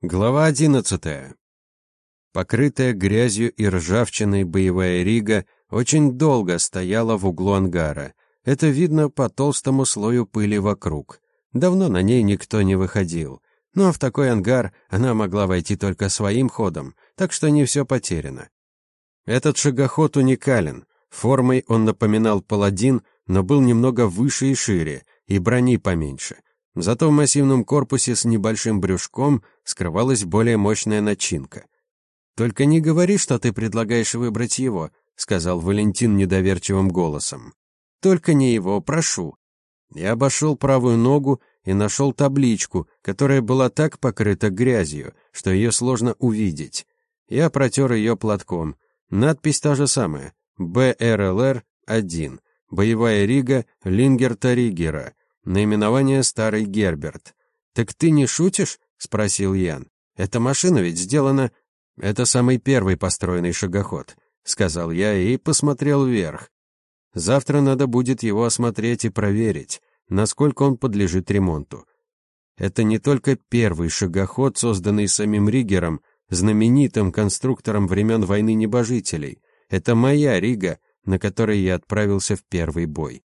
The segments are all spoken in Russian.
Глава одиннадцатая. Покрытая грязью и ржавчиной боевая рига очень долго стояла в углу ангара. Это видно по толстому слою пыли вокруг. Давно на ней никто не выходил. Но в такой ангар она могла войти только своим ходом, так что не все потеряно. Этот шагоход уникален. Формой он напоминал паладин, но был немного выше и шире, и брони поменьше. Зато в массивном корпусе с небольшим брюшком скрывалась более мощная начинка. «Только не говори, что ты предлагаешь выбрать его», — сказал Валентин недоверчивым голосом. «Только не его, прошу». Я обошел правую ногу и нашел табличку, которая была так покрыта грязью, что ее сложно увидеть. Я протер ее платком. Надпись та же самая. БРЛР-1. Боевая рига Лингерта Ригера. Наименование старый Герберт. «Так ты не шутишь?» — спросил Ян. «Эта машина ведь сделана...» «Это самый первый построенный шагоход», — сказал я и посмотрел вверх. «Завтра надо будет его осмотреть и проверить, насколько он подлежит ремонту. Это не только первый шагоход, созданный самим Ригером, знаменитым конструктором времен войны небожителей. Это моя Рига, на которой я отправился в первый бой.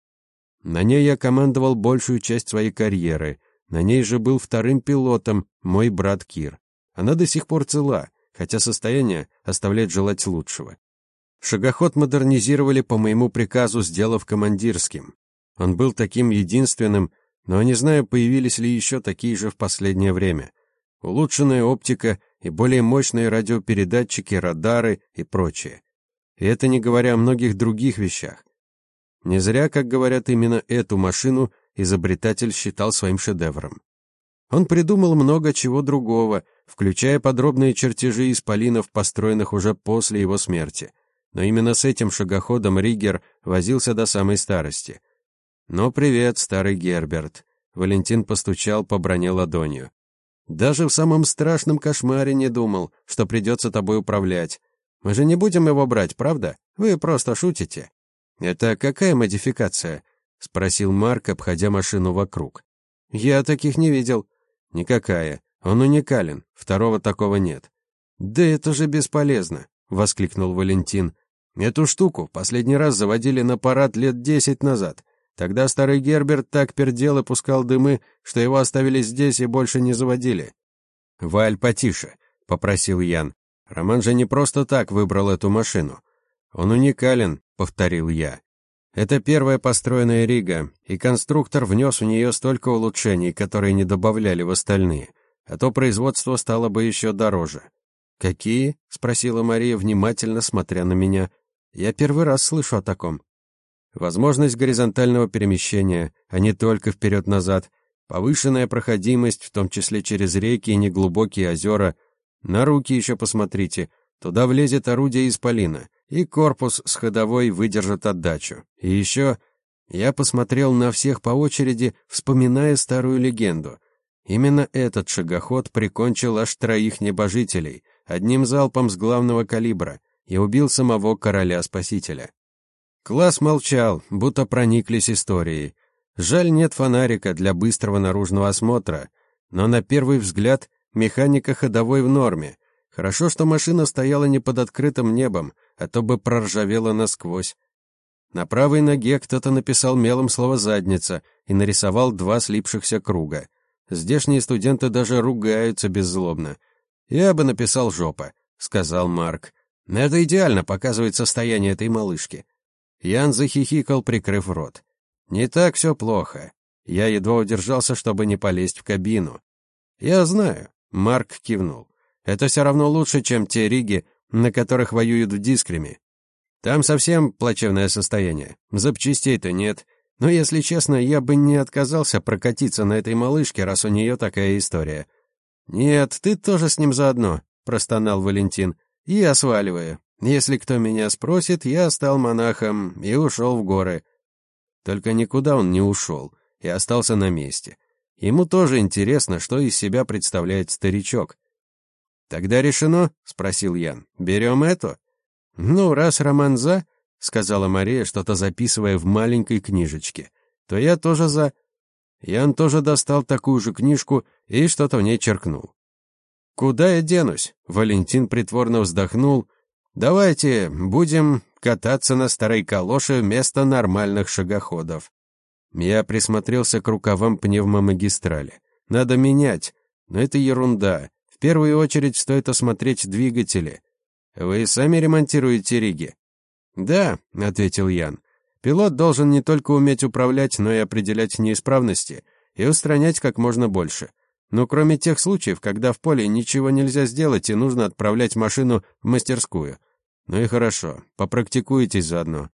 На ней я командовал большую часть своей карьеры. На ней же был вторым пилотом мой брат Кир. Она до сих пор цела, хотя состояние оставляет желать лучшего. Шагоход модернизировали по моему приказу, сделав командирским. Он был таким единственным, но не знаю, появились ли еще такие же в последнее время. Улучшенная оптика и более мощные радиопередатчики, радары и прочее. И это не говоря о многих других вещах. Не зря, как говорят, именно эту машину изобретатель считал своим шедевром. Он придумал много чего другого, включая подробные чертежи исполинов, построенных уже после его смерти. Но именно с этим шагоходом Ригер возился до самой старости. «Ну, привет, старый Герберт», — Валентин постучал по броне ладонью. «Даже в самом страшном кошмаре не думал, что придется тобой управлять. Мы же не будем его брать, правда? Вы просто шутите». «Это какая модификация?» — спросил Марк, обходя машину вокруг. «Я таких не видел». «Никакая. Он уникален. Второго такого нет». «Да это же бесполезно!» — воскликнул Валентин. «Эту штуку последний раз заводили на парад лет десять назад. Тогда старый Герберт так пердел и пускал дымы, что его оставили здесь и больше не заводили». «Валь, потише», — попросил Ян. «Роман же не просто так выбрал эту машину. Он уникален, — повторил я. Это первая построенная Рига, и конструктор внес в нее столько улучшений, которые не добавляли в остальные, а то производство стало бы еще дороже. «Какие?» — спросила Мария, внимательно смотря на меня. «Я первый раз слышу о таком». Возможность горизонтального перемещения, а не только вперед-назад, повышенная проходимость, в том числе через реки и неглубокие озера. На руки еще посмотрите, туда влезет орудие из полина и корпус с ходовой выдержит отдачу. И еще я посмотрел на всех по очереди, вспоминая старую легенду. Именно этот шагоход прикончил аж троих небожителей, одним залпом с главного калибра, и убил самого короля-спасителя. Класс молчал, будто прониклись историей. Жаль, нет фонарика для быстрого наружного осмотра, но на первый взгляд механика ходовой в норме. Хорошо, что машина стояла не под открытым небом, а то бы проржавела насквозь. На правой ноге кто-то написал мелом слово «задница» и нарисовал два слипшихся круга. Здешние студенты даже ругаются беззлобно. «Я бы написал «жопа», — сказал Марк. «Это идеально показывает состояние этой малышки». Ян захихикал, прикрыв рот. «Не так все плохо. Я едва удержался, чтобы не полезть в кабину». «Я знаю», — Марк кивнул. «Это все равно лучше, чем те риги, на которых воюют в Дискреме. Там совсем плачевное состояние. Запчастей-то нет. Но, если честно, я бы не отказался прокатиться на этой малышке, раз у нее такая история. «Нет, ты тоже с ним заодно», — простонал Валентин. «Я сваливаю. Если кто меня спросит, я стал монахом и ушел в горы». Только никуда он не ушел и остался на месте. Ему тоже интересно, что из себя представляет старичок. «Тогда решено?» — спросил Ян. «Берем эту?» «Ну, раз Роман за», — сказала Мария, что-то записывая в маленькой книжечке, «то я тоже за». Ян тоже достал такую же книжку и что-то в ней черкнул. Куда я денусь? Валентин притворно вздохнул. Давайте будем кататься на старой калоше вместо нормальных шагоходов. Я присмотрелся к рукавам пневмомагистрали. Надо менять, но это ерунда. Первую очередь стоит осмотреть двигатели. Вы сами ремонтируете риги? Да, ответил Ян. Пилот должен не только уметь управлять, но и определять неисправности и устранять как можно больше. Но кроме тех случаев, когда в поле ничего нельзя сделать и нужно отправлять машину в мастерскую. Ну и хорошо, попрактикуйтесь заодно.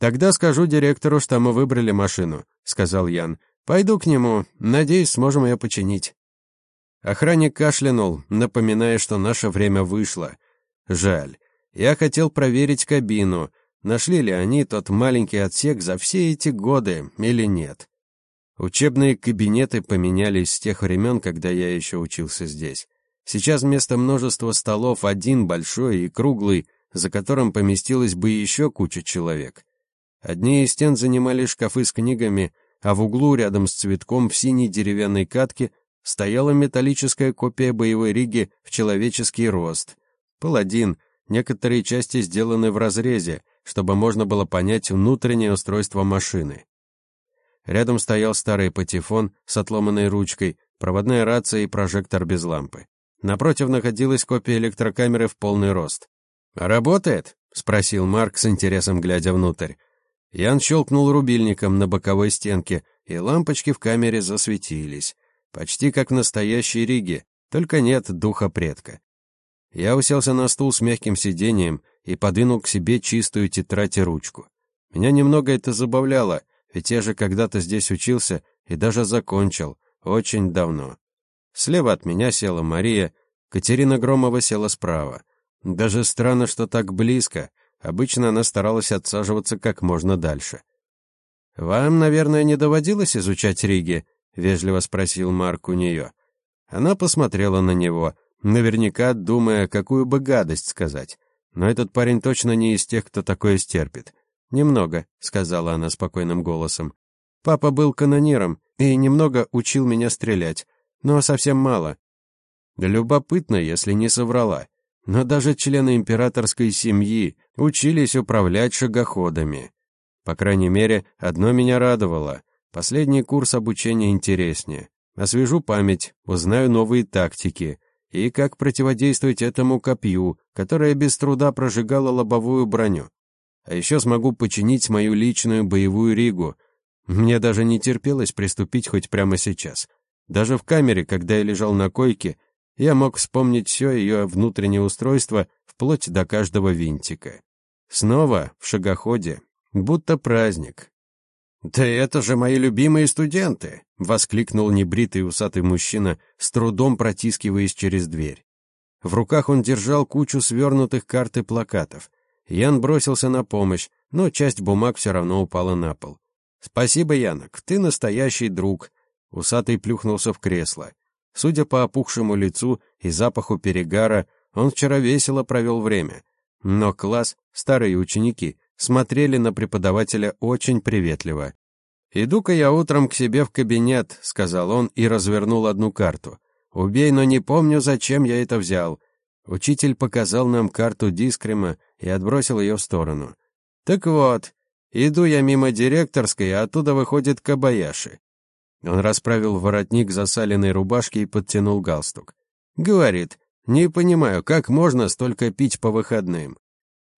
Тогда скажу директору, что мы выбрали машину, сказал Ян. Пойду к нему, надеюсь, сможем ее починить. Охранник кашлянул, напоминая, что наше время вышло. Жаль. Я хотел проверить кабину, нашли ли они тот маленький отсек за все эти годы или нет. Учебные кабинеты поменялись с тех времен, когда я еще учился здесь. Сейчас вместо множества столов один большой и круглый, за которым поместилось бы еще куча человек. Одни из стен занимали шкафы с книгами, а в углу рядом с цветком в синей деревянной катке стояла металлическая копия боевой риги в человеческий рост. Паладин, некоторые части сделаны в разрезе, чтобы можно было понять внутреннее устройство машины. Рядом стоял старый патефон с отломанной ручкой, проводная рация и прожектор без лампы. Напротив находилась копия электрокамеры в полный рост. «Работает?» — спросил Марк с интересом, глядя внутрь. Ян щелкнул рубильником на боковой стенке, и лампочки в камере засветились. Почти как в настоящей Риге, только нет духа предка. Я уселся на стул с мягким сиденьем и подвинул к себе чистую тетрадь и ручку. Меня немного это забавляло — ведь я же когда-то здесь учился и даже закончил, очень давно. Слева от меня села Мария, Катерина Громова села справа. Даже странно, что так близко. Обычно она старалась отсаживаться как можно дальше. «Вам, наверное, не доводилось изучать Риги?» — вежливо спросил Марк у нее. Она посмотрела на него, наверняка думая, какую бы гадость сказать. Но этот парень точно не из тех, кто такое стерпит. «Немного», — сказала она спокойным голосом. «Папа был канониром и немного учил меня стрелять, но совсем мало». Любопытно, если не соврала. Но даже члены императорской семьи учились управлять шагоходами. По крайней мере, одно меня радовало. Последний курс обучения интереснее. Освежу память, узнаю новые тактики и как противодействовать этому копью, которое без труда прожигало лобовую броню. А еще смогу починить мою личную боевую ригу. Мне даже не терпелось приступить хоть прямо сейчас. Даже в камере, когда я лежал на койке, я мог вспомнить все ее внутреннее устройство, вплоть до каждого винтика. Снова в шагоходе, будто праздник. «Да это же мои любимые студенты!» — воскликнул небритый усатый мужчина, с трудом протискиваясь через дверь. В руках он держал кучу свернутых карт и плакатов. Ян бросился на помощь, но часть бумаг все равно упала на пол. «Спасибо, Янок, ты настоящий друг». Усатый плюхнулся в кресло. Судя по опухшему лицу и запаху перегара, он вчера весело провел время. Но класс, старые ученики, смотрели на преподавателя очень приветливо. «Иду-ка я утром к себе в кабинет», — сказал он и развернул одну карту. «Убей, но не помню, зачем я это взял. Учитель показал нам карту Дискрема и отбросил ее в сторону. «Так вот, иду я мимо директорской, а оттуда выходит Кабаяши». Он расправил воротник засаленной рубашки и подтянул галстук. Говорит, «Не понимаю, как можно столько пить по выходным?»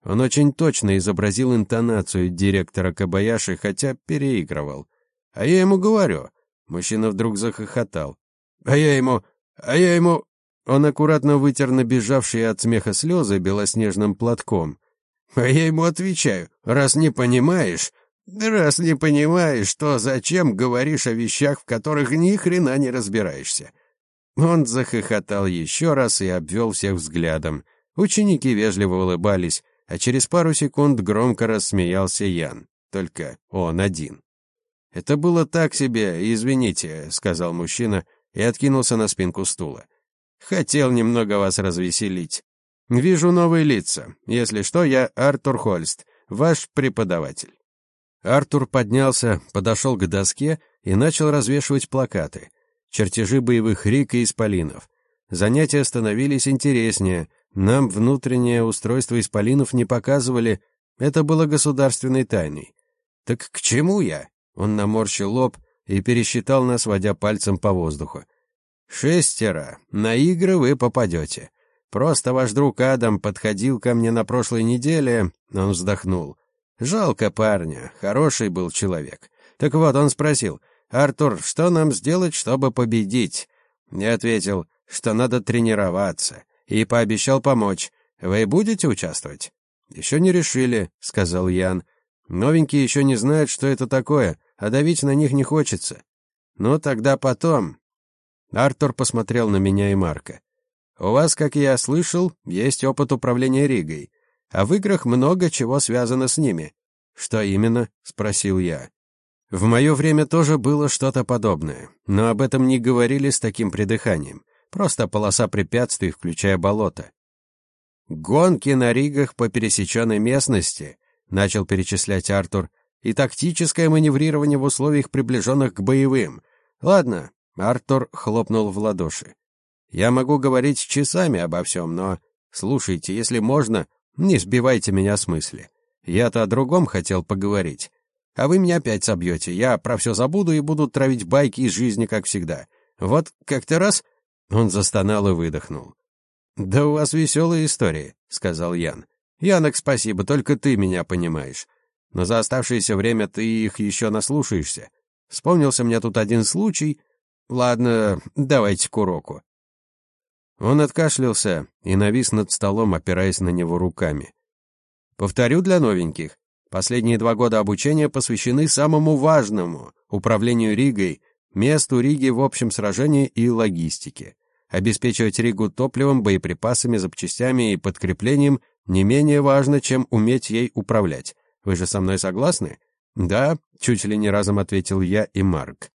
Он очень точно изобразил интонацию директора Кабаяши, хотя переигрывал. А я ему говорю. Мужчина вдруг захохотал. А я ему... А я ему... Он аккуратно вытер набежавшие от смеха слезы белоснежным платком. А я ему отвечаю, раз не понимаешь, раз не понимаешь, то зачем говоришь о вещах, в которых ни хрена не разбираешься? Он захохотал еще раз и обвел всех взглядом. Ученики вежливо улыбались, а через пару секунд громко рассмеялся Ян. Только он один. «Это было так себе, извините», — сказал мужчина и откинулся на спинку стула. Хотел немного вас развеселить. Вижу новые лица. Если что, я Артур Хольст, ваш преподаватель». Артур поднялся, подошел к доске и начал развешивать плакаты. Чертежи боевых рик и исполинов. занятия становились интереснее. Нам внутреннее устройство исполинов не показывали, это было государственной тайной. «Так к чему я?» Он наморщил лоб и пересчитал нас, водя пальцем по воздуху. «Шестеро. На игры вы попадете. Просто ваш друг Адам подходил ко мне на прошлой неделе, он вздохнул. Жалко парня, хороший был человек. Так вот, он спросил, «Артур, что нам сделать, чтобы победить?» Я ответил, что надо тренироваться, и пообещал помочь. Вы будете участвовать? «Еще не решили», — сказал Ян. «Новенькие еще не знают, что это такое, а давить на них не хочется». «Ну, тогда потом». Артур посмотрел на меня и Марка. «У вас, как я слышал, есть опыт управления Ригой, а в играх много чего связано с ними». «Что именно?» — спросил я. В мое время тоже было что-то подобное, но об этом не говорили с таким придыханием. Просто полоса препятствий, включая болото. «Гонки на ригах по пересеченной местности», — начал перечислять Артур, «и тактическое маневрирование в условиях, приближенных к боевым. Ладно», — Артур хлопнул в ладоши. «Я могу говорить часами обо всем, но... Слушайте, если можно, не сбивайте меня с мысли. Я-то о другом хотел поговорить. А вы меня опять собьете. Я про все забуду и буду травить байки из жизни, как всегда. Вот как-то раз...» Он застонал и выдохнул. «Да у вас веселые истории», — сказал Ян. «Янок, спасибо, только ты меня понимаешь. Но за оставшееся время ты их еще наслушаешься. Вспомнился мне тут один случай. Ладно, давайте к уроку». Он откашлялся и навис над столом, опираясь на него руками. «Повторю для новеньких. Последние два года обучения посвящены самому важному — управлению Ригой, месту Риги в общем сражении и логистике. Обеспечивать Ригу топливом, боеприпасами, запчастями и подкреплением не менее важно, чем уметь ей управлять. Вы же со мной согласны? Да, чуть ли не разом ответил я и Марк.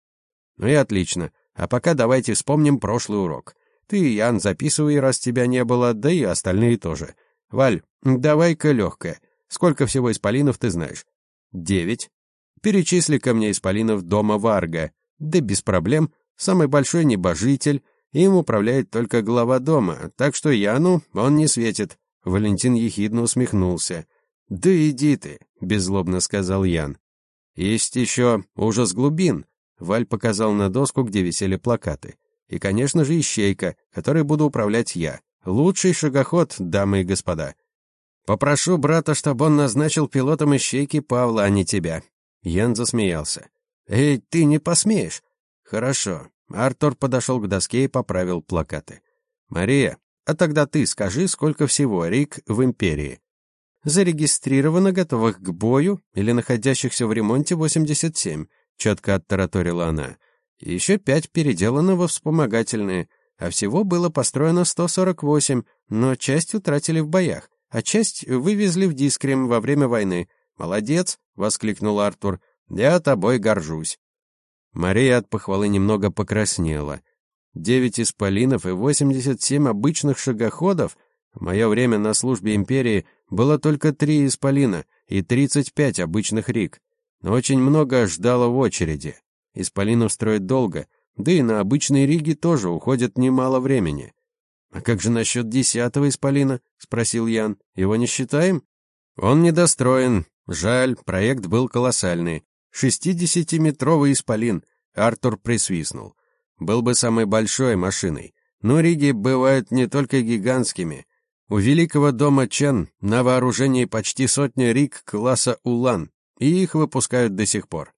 Ну и отлично. А пока давайте вспомним прошлый урок. Ты, Ян, записывай, раз тебя не было, да и остальные тоже. Валь, давай-ка легкое. Сколько всего исполинов ты знаешь? Девять. Перечисли ко мне исполинов дома Варга. Да без проблем. Самый большой небожитель, им управляет только глава дома, так что Яну он не светит. Валентин ехидно усмехнулся. «Да иди ты», — беззлобно сказал Ян. «Есть еще ужас глубин», — Валь показал на доску, где висели плакаты. «И, конечно же, ищейка, которой буду управлять я. Лучший шагоход, дамы и господа. Попрошу брата, чтобы он назначил пилотом ищейки Павла, а не тебя». Ян засмеялся. «Эй, ты не посмеешь?» «Хорошо, Артур подошел к доске и поправил плакаты. «Мария, а тогда ты скажи, сколько всего Рик в Империи?» «Зарегистрировано готовых к бою или находящихся в ремонте 87», — четко оттараторила она. «Еще пять переделано во вспомогательные, а всего было построено 148, но часть утратили в боях, а часть вывезли в Дискрем во время войны. Молодец!» — воскликнул Артур. «Я тобой горжусь». Мария от похвалы немного покраснела. Девять исполинов и восемьдесят семь обычных шагоходов? В мое время на службе империи было только три исполина и тридцать пять обычных рик. Но очень много ждало в очереди. Исполинов строят долго, да и на обычные риги тоже уходит немало времени. «А как же насчет десятого исполина?» — спросил Ян. «Его не считаем?» «Он недостроен. Жаль, проект был колоссальный. Шестидесятиметровый исполин. Артур присвистнул. Был бы самой большой машиной. Но риги бывают не только гигантскими. У великого дома Чен на вооружении почти сотня риг класса Улан, и их выпускают до сих пор.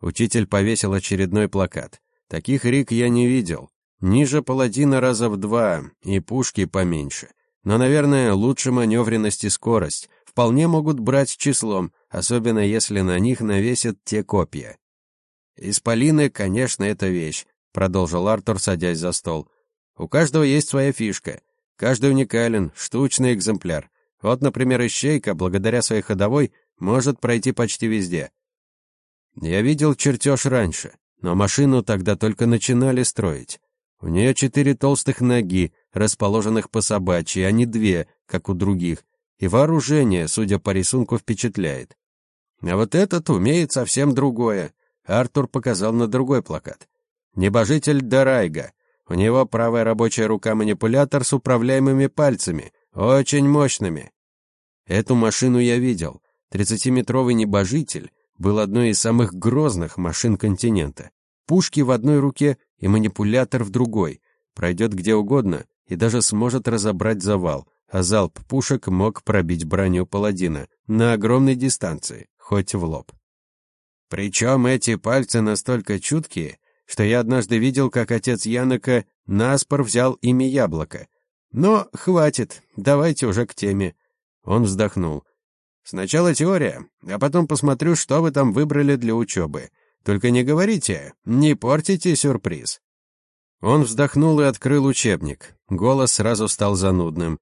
Учитель повесил очередной плакат. Таких риг я не видел. Ниже паладина раза в два, и пушки поменьше. Но, наверное, лучше маневренность и скорость. Вполне могут брать числом, особенно если на них навесят те копья. «Исполины, конечно, это вещь», — продолжил Артур, садясь за стол. «У каждого есть своя фишка. Каждый уникален, штучный экземпляр. Вот, например, ищейка, благодаря своей ходовой, может пройти почти везде. Я видел чертеж раньше, но машину тогда только начинали строить. У нее четыре толстых ноги, расположенных по собачьи, а не две, как у других, и вооружение, судя по рисунку, впечатляет. А вот этот умеет совсем другое. Артур показал на другой плакат. Небожитель Дарайга. У него правая рабочая рука-манипулятор с управляемыми пальцами, очень мощными. Эту машину я видел. Тридцатиметровый небожитель был одной из самых грозных машин континента. Пушки в одной руке и манипулятор в другой. Пройдет где угодно и даже сможет разобрать завал, а залп пушек мог пробить броню паладина на огромной дистанции, хоть в лоб. Причем эти пальцы настолько чуткие, что я однажды видел, как отец Янока наспор взял ими яблоко. Но хватит, давайте уже к теме. Он вздохнул. Сначала теория, а потом посмотрю, что вы там выбрали для учебы. Только не говорите, не портите сюрприз. Он вздохнул и открыл учебник. Голос сразу стал занудным.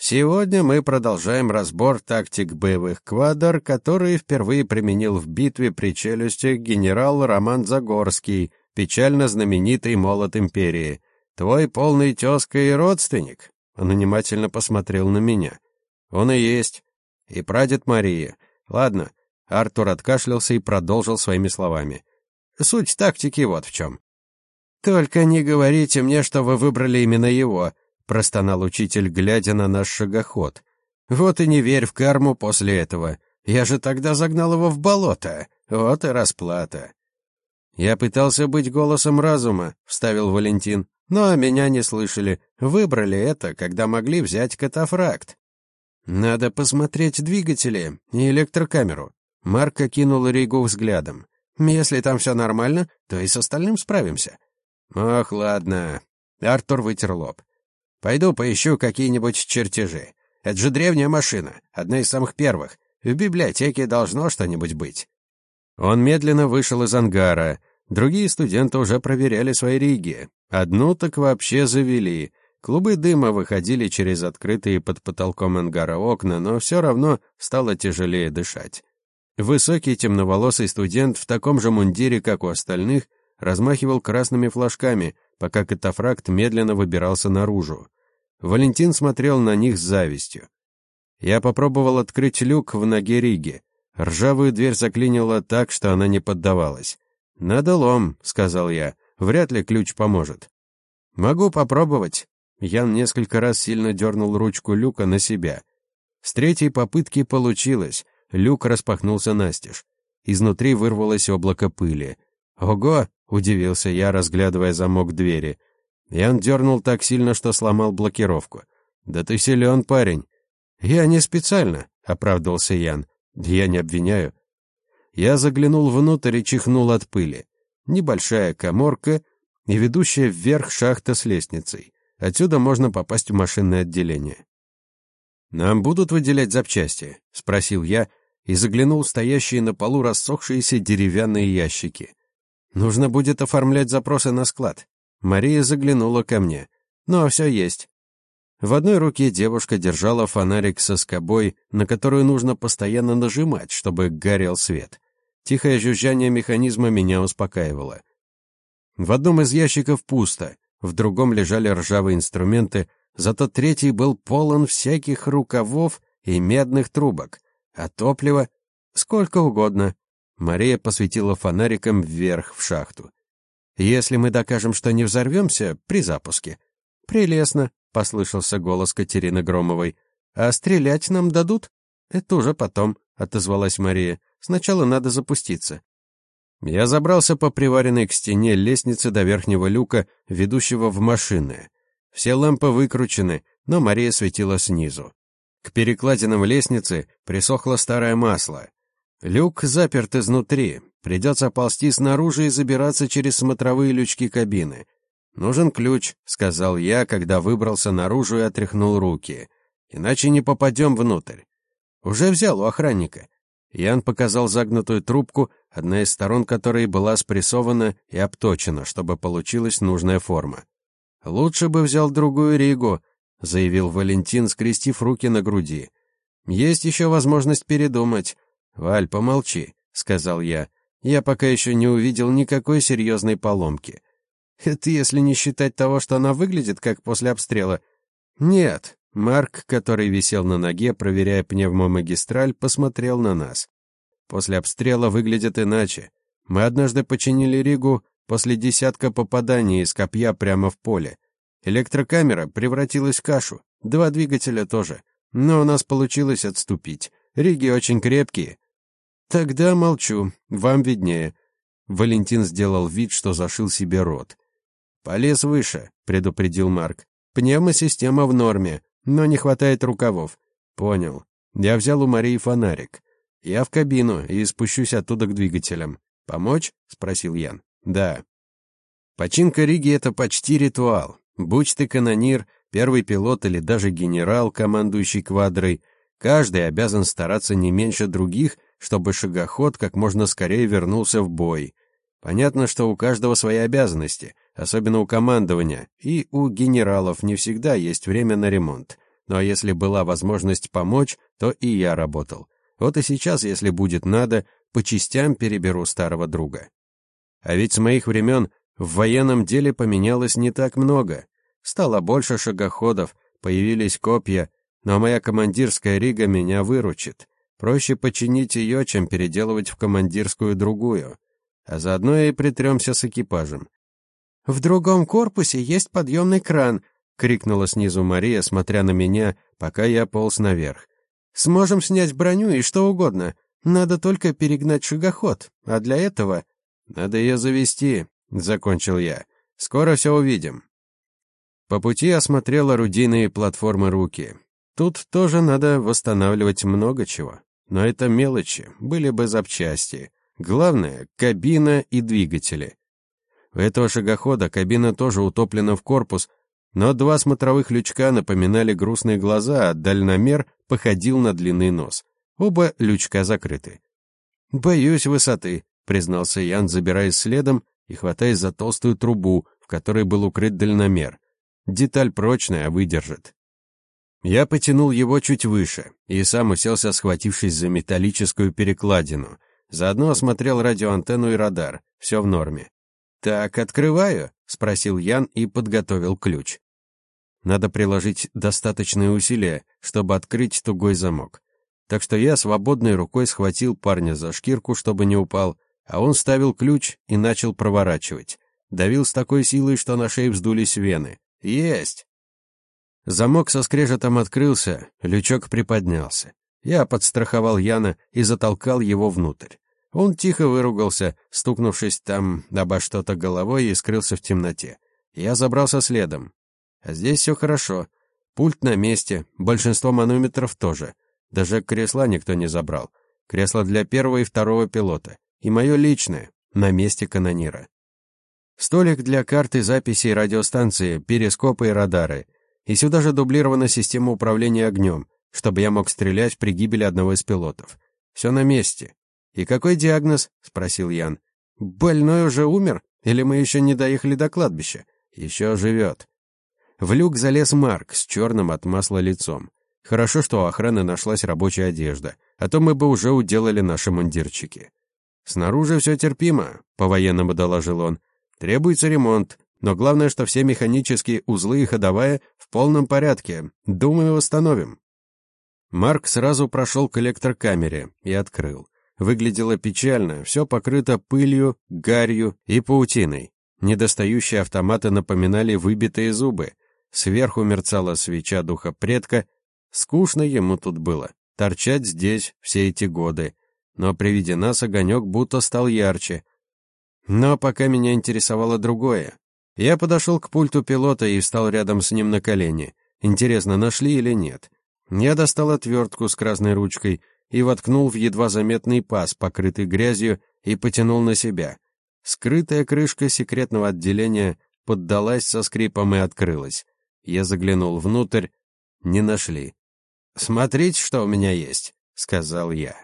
Сегодня мы продолжаем разбор тактик боевых квадр, которые впервые применил в битве при челюсти генерал Роман Загорский, печально знаменитый молот империи. Твой полный тезка и родственник. Он внимательно посмотрел на меня. Он и есть. И прадед Мария. Ладно. Артур откашлялся и продолжил своими словами. Суть тактики вот в чем. Только не говорите мне, что вы выбрали именно его, простонал учитель, глядя на наш шагоход. Вот и не верь в карму после этого. Я же тогда загнал его в болото. Вот и расплата. «Я пытался быть голосом разума», — вставил Валентин. «Но меня не слышали. Выбрали это, когда могли взять катафракт». «Надо посмотреть двигатели и электрокамеру». Марк окинул Ригу взглядом. «Если там все нормально, то и с остальным справимся». «Ох, ладно». Артур вытер лоб. «Пойду поищу какие-нибудь чертежи. Это же древняя машина, одна из самых первых. В библиотеке должно что-нибудь быть». Он медленно вышел из ангара. Другие студенты уже проверяли свои риги. Одну так вообще завели. Клубы дыма выходили через открытые под потолком ангара окна, но все равно стало тяжелее дышать. Высокий темноволосый студент в таком же мундире, как у остальных, размахивал красными флажками, пока катафракт медленно выбирался наружу. Валентин смотрел на них с завистью. Я попробовал открыть люк в ноге Риги. Ржавую дверь заклинило так, что она не поддавалась. «Надо лом», — сказал я. «Вряд ли ключ поможет». «Могу попробовать». Ян несколько раз сильно дернул ручку люка на себя. С третьей попытки получилось. Люк распахнулся настежь. Изнутри вырвалось облако пыли. «Ого!» — удивился я, разглядывая замок двери. Ян дернул так сильно, что сломал блокировку. «Да ты силен, парень!» «Я не специально», — оправдывался Ян. Я не обвиняю. Я заглянул внутрь и чихнул от пыли. Небольшая коморка и ведущая вверх шахта с лестницей. Отсюда можно попасть в машинное отделение. «Нам будут выделять запчасти?» — спросил я и заглянул в стоящие на полу рассохшиеся деревянные ящики. «Нужно будет оформлять запросы на склад». Мария заглянула ко мне. «Ну, все есть. В одной руке девушка держала фонарик со скобой, на которую нужно постоянно нажимать, чтобы горел свет. Тихое жужжание механизма меня успокаивало. В одном из ящиков пусто, в другом лежали ржавые инструменты, зато третий был полон всяких рукавов и медных трубок, а топлива сколько угодно. Мария посветила фонариком вверх в шахту. Если мы докажем, что не взорвемся при запуске. Прелестно, — послышался голос Катерины Громовой. «А стрелять нам дадут?» «Это уже потом», — отозвалась Мария. «Сначала надо запуститься». Я забрался по приваренной к стене лестнице до верхнего люка, ведущего в машины. Все лампы выкручены, но Мария светила снизу. К перекладинам лестницы присохло старое масло. Люк заперт изнутри, придется ползти снаружи и забираться через смотровые лючки кабины. «Нужен ключ», — сказал я, когда выбрался наружу и отряхнул руки. «Иначе не попадем внутрь». «Уже взял у охранника». Ян показал загнутую трубку, одна из сторон которой была спрессована и обточена, чтобы получилась нужная форма. «Лучше бы взял другую Ригу», — заявил Валентин, скрестив руки на груди. «Есть еще возможность передумать». «Валь, помолчи», — сказал я. «Я пока еще не увидел никакой серьезной поломки. Это если не считать того, что она выглядит как после обстрела. Нет. Марк, который висел на ноге, проверяя пневмомагистраль, посмотрел на нас. После обстрела выглядит иначе. Мы однажды починили Ригу, после десятка попаданий из копья прямо в поле. Электрокамера превратилась в кашу, два двигателя тоже. Но у нас получилось отступить. Риги очень крепкие. Тогда молчу, вам виднее. Валентин сделал вид, что зашил себе рот. Полез выше, предупредил Марк. Пневмосистема в норме, но не хватает рукавов. Понял. Я взял у Марии фонарик. Я в кабину и спущусь оттуда к двигателям. Помочь? спросил Ян. Да. Починка Риги это почти ритуал. Будь ты канонир, первый пилот или даже генерал, командующий квадрой, каждый обязан стараться не меньше других, чтобы шагоход как можно скорее вернулся в бой. Понятно, что у каждого свои обязанности, особенно у командования, и у генералов не всегда есть время на ремонт. Но если была возможность помочь, то и я работал. Вот и сейчас, если будет надо, по частям переберу старого друга. А ведь с моих времен в военном деле поменялось не так много. Стало больше шагоходов, появились копья, но моя командирская рига меня выручит. Проще починить ее, чем переделывать в командирскую другую. А заодно и притремся с экипажем. «В другом корпусе есть подъемный кран», — крикнула снизу Мария, смотря на меня, пока я полз наверх. «Сможем снять броню и что угодно. Надо только перегнать шагоход, а для этого...» «Надо ее завести», — закончил я. «Скоро все увидим». По пути осмотрел орудийные платформы руки. Тут тоже надо восстанавливать много чего. Но это мелочи, были бы запчасти. Главное — кабина и двигатели. У этого шагохода кабина тоже утоплена в корпус, но два смотровых лючка напоминали грустные глаза, а дальномер походил на длинный нос. Оба лючка закрыты. «Боюсь высоты», — признался Ян, забираясь следом и хватаясь за толстую трубу, в которой был укрыт дальномер. Деталь прочная, выдержит. Я потянул его чуть выше и сам уселся, схватившись за металлическую перекладину. Заодно осмотрел радиоантенну и радар. Все в норме. «Так, открываю?» — спросил Ян и подготовил ключ. Надо приложить достаточные усилия, чтобы открыть тугой замок. Так что я свободной рукой схватил парня за шкирку, чтобы не упал, а он ставил ключ и начал проворачивать. Давил с такой силой, что на шее вздулись вены. Есть! Замок со скрежетом открылся, лючок приподнялся. Я подстраховал Яна и затолкал его внутрь. Он тихо выругался, стукнувшись там обо что-то головой и скрылся в темноте. Я забрался следом. А здесь все хорошо. Пульт на месте, большинство манометров тоже. Даже кресла никто не забрал. Кресло для первого и второго пилота. И мое личное, на месте канонира. Столик для карты записей радиостанции, перископы и радары. И сюда же дублирована система управления огнем, чтобы я мог стрелять при гибели одного из пилотов. Все на месте. «И какой диагноз?» — спросил Ян. «Больной уже умер? Или мы еще не доехали до кладбища?» «Еще живет». В люк залез Марк с черным от масла лицом. Хорошо, что у охраны нашлась рабочая одежда, а то мы бы уже уделали наши мундирчики. «Снаружи все терпимо», — по-военному доложил он. Требуется ремонт, но главное, что все механические узлы и ходовая в полном порядке. Думаю, восстановим. Марк сразу прошел к электрокамере и открыл. Выглядело печально, все покрыто пылью, гарью и паутиной. Недостающие автоматы напоминали выбитые зубы. Сверху мерцала свеча духа предка. Скучно ему тут было, торчать здесь все эти годы. Но при виде нас огонек будто стал ярче, но пока меня интересовало другое. Я подошел к пульту пилота и встал рядом с ним на колени. Интересно, нашли или нет? Я достал отвертку с красной ручкой и воткнул в едва заметный паз, покрытый грязью, и потянул на себя. Скрытая крышка секретного отделения поддалась со скрипом и открылась. Я заглянул внутрь. Не нашли. «Смотрите, что у меня есть», — сказал я.